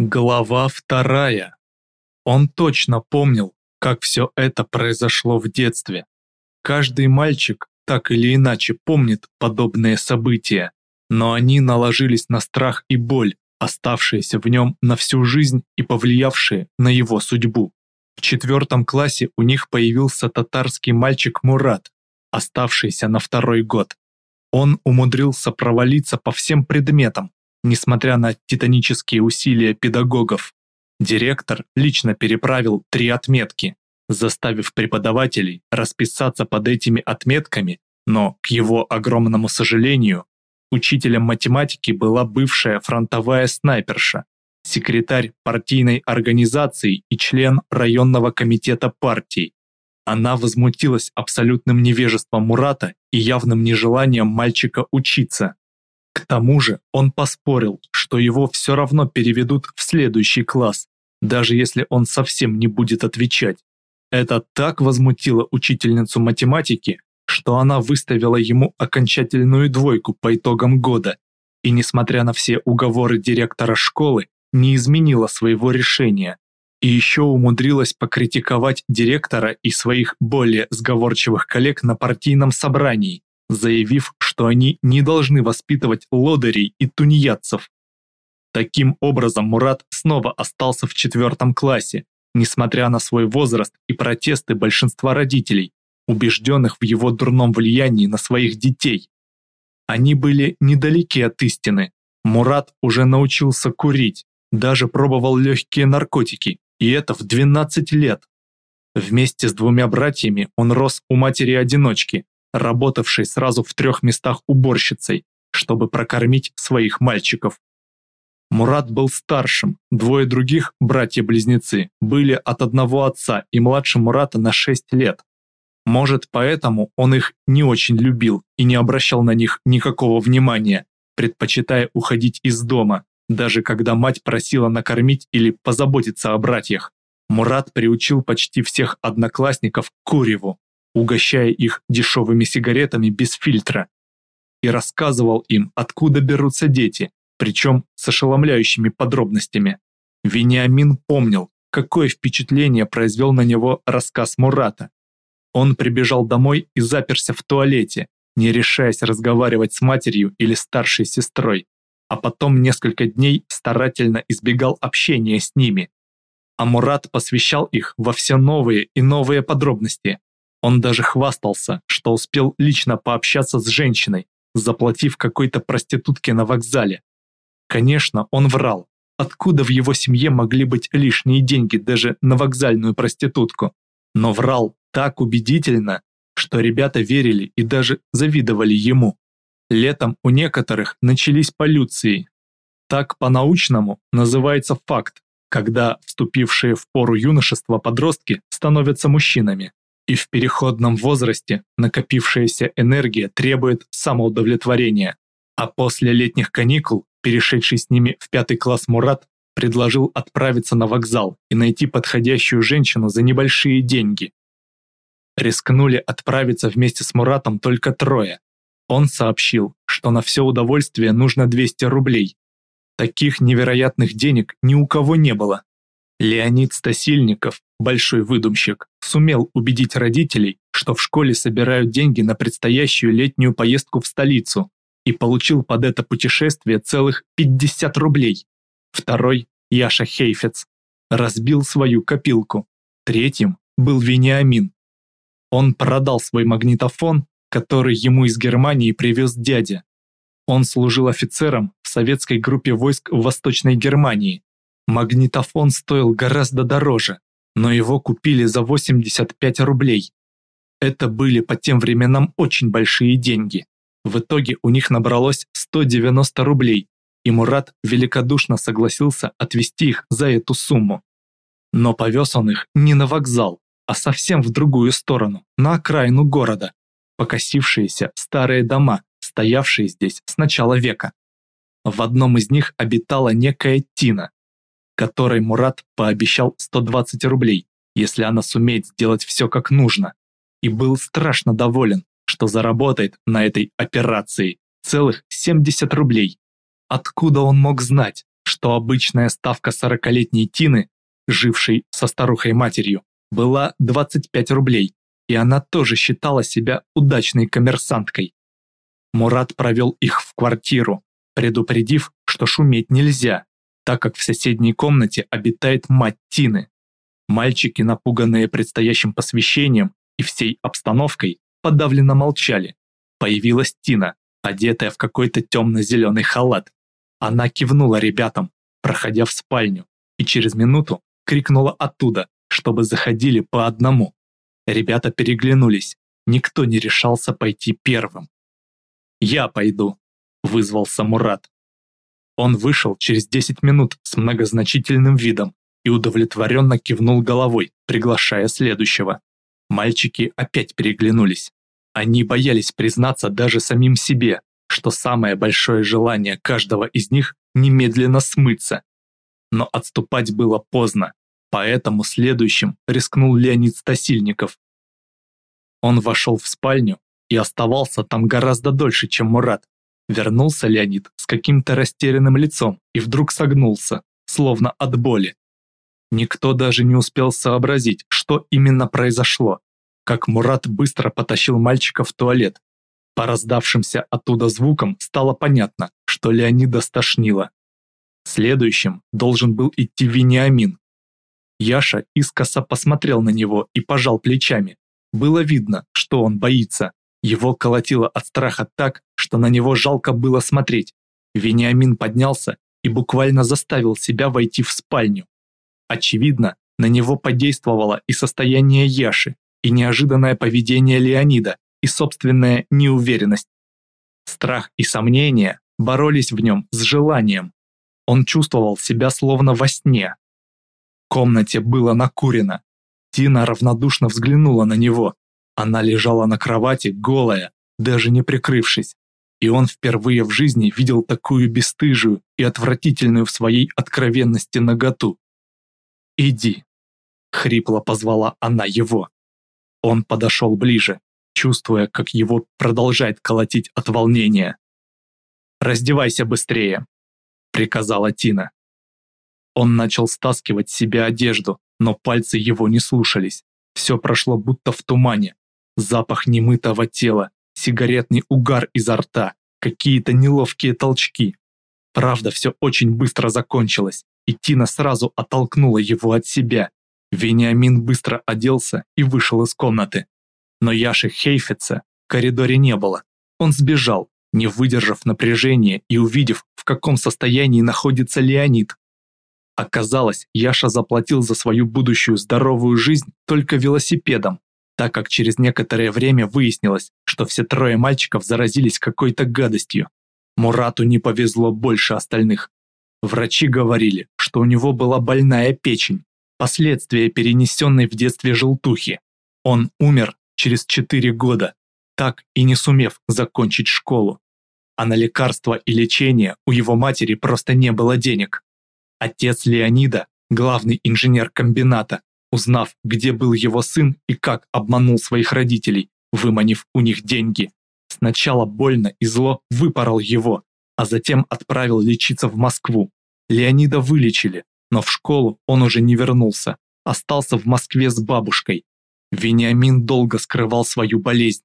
Глава вторая. Он точно помнил, как все это произошло в детстве. Каждый мальчик так или иначе помнит подобные события, но они наложились на страх и боль, оставшиеся в нем на всю жизнь и повлиявшие на его судьбу. В четвертом классе у них появился татарский мальчик Мурат, оставшийся на второй год. Он умудрился провалиться по всем предметам, несмотря на титанические усилия педагогов. Директор лично переправил три отметки, заставив преподавателей расписаться под этими отметками, но, к его огромному сожалению, учителем математики была бывшая фронтовая снайперша, секретарь партийной организации и член районного комитета партии. Она возмутилась абсолютным невежеством Мурата и явным нежеланием мальчика учиться, к тому же он поспорил, что его все равно переведут в следующий класс, даже если он совсем не будет отвечать. Это так возмутило учительницу математики, что она выставила ему окончательную двойку по итогам года и, несмотря на все уговоры директора школы, не изменила своего решения и еще умудрилась покритиковать директора и своих более сговорчивых коллег на партийном собрании, заявив, что они не должны воспитывать лодырей и тунеядцев. Таким образом, Мурат снова остался в четвертом классе, несмотря на свой возраст и протесты большинства родителей, убежденных в его дурном влиянии на своих детей. Они были недалеки от истины. Мурат уже научился курить, даже пробовал легкие наркотики, и это в 12 лет. Вместе с двумя братьями он рос у матери-одиночки, работавшей сразу в трех местах уборщицей, чтобы прокормить своих мальчиков. Мурат был старшим, двое других, братья-близнецы, были от одного отца и младше Мурата на 6 лет. Может, поэтому он их не очень любил и не обращал на них никакого внимания, предпочитая уходить из дома, даже когда мать просила накормить или позаботиться о братьях. Мурат приучил почти всех одноклассников к куреву, угощая их дешевыми сигаретами без фильтра, и рассказывал им, откуда берутся дети, причем с ошеломляющими подробностями. Вениамин помнил, какое впечатление произвел на него рассказ Мурата. Он прибежал домой и заперся в туалете, не решаясь разговаривать с матерью или старшей сестрой, а потом несколько дней старательно избегал общения с ними. А Мурат посвящал их во все новые и новые подробности, он даже хвастался, что успел лично пообщаться с женщиной, заплатив какой-то проститутке на вокзале. Конечно, он врал. Откуда в его семье могли быть лишние деньги даже на вокзальную проститутку? Но врал так убедительно, что ребята верили и даже завидовали ему. Летом у некоторых начались полюции. Так по-научному называется факт, когда вступившие в пору юношества подростки становятся мужчинами и в переходном возрасте накопившаяся энергия требует самоудовлетворения. А после летних каникул, перешедший с ними в пятый класс Мурат, предложил отправиться на вокзал и найти подходящую женщину за небольшие деньги. Рискнули отправиться вместе с Муратом только трое. Он сообщил, что на все удовольствие нужно 200 рублей. Таких невероятных денег ни у кого не было. Леонид Стасильников, большой выдумщик, сумел убедить родителей, что в школе собирают деньги на предстоящую летнюю поездку в столицу и получил под это путешествие целых 50 рублей. Второй, Яша Хейфец, разбил свою копилку. Третьим был Вениамин. Он продал свой магнитофон, который ему из Германии привез дядя. Он служил офицером в советской группе войск в Восточной Германии Магнитофон стоил гораздо дороже, но его купили за 85 рублей. Это были по тем временам очень большие деньги. В итоге у них набралось 190 рублей, и Мурат великодушно согласился отвезти их за эту сумму. Но повез он их не на вокзал, а совсем в другую сторону, на окраину города, покосившиеся старые дома, стоявшие здесь с начала века. В одном из них обитала некая Тина, которой Мурат пообещал 120 рублей, если она сумеет сделать все как нужно, и был страшно доволен, что заработает на этой операции целых 70 рублей. Откуда он мог знать, что обычная ставка сорокалетней Тины, жившей со старухой-матерью, была 25 рублей, и она тоже считала себя удачной коммерсанткой. Мурат провел их в квартиру, предупредив, что шуметь нельзя, так как в соседней комнате обитает мать Тины. Мальчики, напуганные предстоящим посвящением и всей обстановкой, подавленно молчали. Появилась Тина, одетая в какой-то темно-зеленый халат. Она кивнула ребятам, проходя в спальню, и через минуту крикнула оттуда, чтобы заходили по одному. Ребята переглянулись, никто не решался пойти первым. «Я пойду», – вызвался Мурат. Он вышел через 10 минут с многозначительным видом и удовлетворенно кивнул головой, приглашая следующего. Мальчики опять переглянулись. Они боялись признаться даже самим себе, что самое большое желание каждого из них немедленно смыться. Но отступать было поздно, поэтому следующим рискнул Леонид Стасильников. Он вошел в спальню и оставался там гораздо дольше, чем Мурат. Вернулся Леонид с каким-то растерянным лицом и вдруг согнулся, словно от боли. Никто даже не успел сообразить, что именно произошло, как Мурат быстро потащил мальчика в туалет. По раздавшимся оттуда звукам стало понятно, что Леонида стошнило. Следующим должен был идти Вениамин. Яша искоса посмотрел на него и пожал плечами. Было видно, что он боится. Его колотило от страха так, что на него жалко было смотреть. Вениамин поднялся и буквально заставил себя войти в спальню. Очевидно, на него подействовало и состояние Яши, и неожиданное поведение Леонида, и собственная неуверенность. Страх и сомнения боролись в нем с желанием. Он чувствовал себя словно во сне. В комнате было накурено. Тина равнодушно взглянула на него. Она лежала на кровати, голая, даже не прикрывшись. И он впервые в жизни видел такую бесстыжую и отвратительную в своей откровенности наготу. «Иди!» — хрипло позвала она его. Он подошел ближе, чувствуя, как его продолжает колотить от волнения. «Раздевайся быстрее!» — приказала Тина. Он начал стаскивать с себя одежду, но пальцы его не слушались. Все прошло будто в тумане. Запах немытого тела, сигаретный угар изо рта, какие-то неловкие толчки. Правда, все очень быстро закончилось и Тина сразу оттолкнула его от себя. Вениамин быстро оделся и вышел из комнаты. Но Яши Хейфица в коридоре не было. Он сбежал, не выдержав напряжения и увидев, в каком состоянии находится Леонид. Оказалось, Яша заплатил за свою будущую здоровую жизнь только велосипедом, так как через некоторое время выяснилось, что все трое мальчиков заразились какой-то гадостью. Мурату не повезло больше остальных. Врачи говорили, что у него была больная печень, последствия перенесенной в детстве желтухи. Он умер через 4 года, так и не сумев закончить школу. А на лекарства и лечение у его матери просто не было денег. Отец Леонида, главный инженер комбината, узнав, где был его сын и как обманул своих родителей, выманив у них деньги, сначала больно и зло выпорол его, а затем отправил лечиться в Москву. Леонида вылечили, но в школу он уже не вернулся, остался в Москве с бабушкой. Вениамин долго скрывал свою болезнь.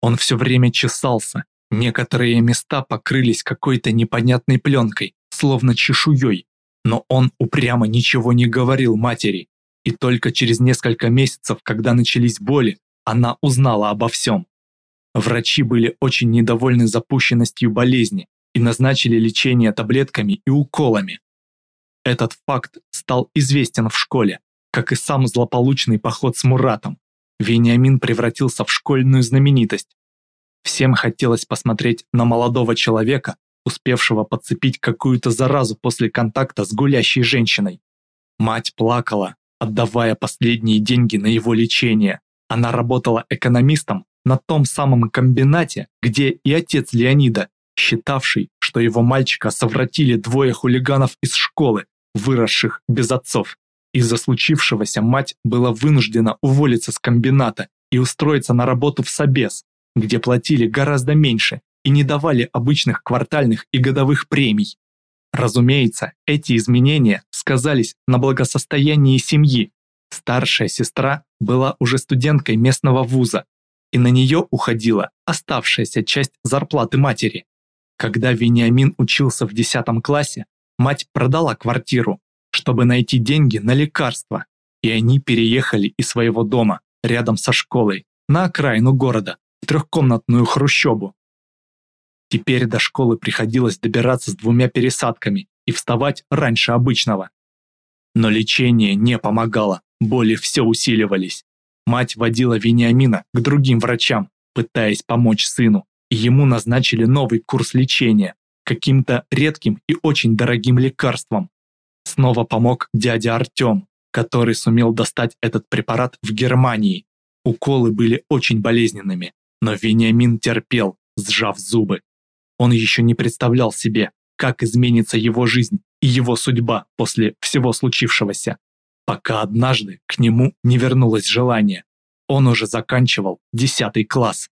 Он все время чесался, некоторые места покрылись какой-то непонятной пленкой, словно чешуей, но он упрямо ничего не говорил матери, и только через несколько месяцев, когда начались боли, она узнала обо всем. Врачи были очень недовольны запущенностью болезни, и назначили лечение таблетками и уколами. Этот факт стал известен в школе, как и сам злополучный поход с Муратом. Вениамин превратился в школьную знаменитость. Всем хотелось посмотреть на молодого человека, успевшего подцепить какую-то заразу после контакта с гулящей женщиной. Мать плакала, отдавая последние деньги на его лечение. Она работала экономистом на том самом комбинате, где и отец Леонида считавший, что его мальчика совратили двое хулиганов из школы, выросших без отцов. Из-за случившегося мать была вынуждена уволиться с комбината и устроиться на работу в Собес, где платили гораздо меньше и не давали обычных квартальных и годовых премий. Разумеется, эти изменения сказались на благосостоянии семьи. Старшая сестра была уже студенткой местного вуза, и на нее уходила оставшаяся часть зарплаты матери. Когда Вениамин учился в 10 классе, мать продала квартиру, чтобы найти деньги на лекарства, и они переехали из своего дома рядом со школой на окраину города в трехкомнатную хрущобу. Теперь до школы приходилось добираться с двумя пересадками и вставать раньше обычного. Но лечение не помогало, боли все усиливались. Мать водила Вениамина к другим врачам, пытаясь помочь сыну, и ему назначили новый курс лечения, каким-то редким и очень дорогим лекарством. Снова помог дядя Артем, который сумел достать этот препарат в Германии. Уколы были очень болезненными, но Вениамин терпел, сжав зубы. Он еще не представлял себе, как изменится его жизнь и его судьба после всего случившегося, пока однажды к нему не вернулось желание. Он уже заканчивал 10 класс.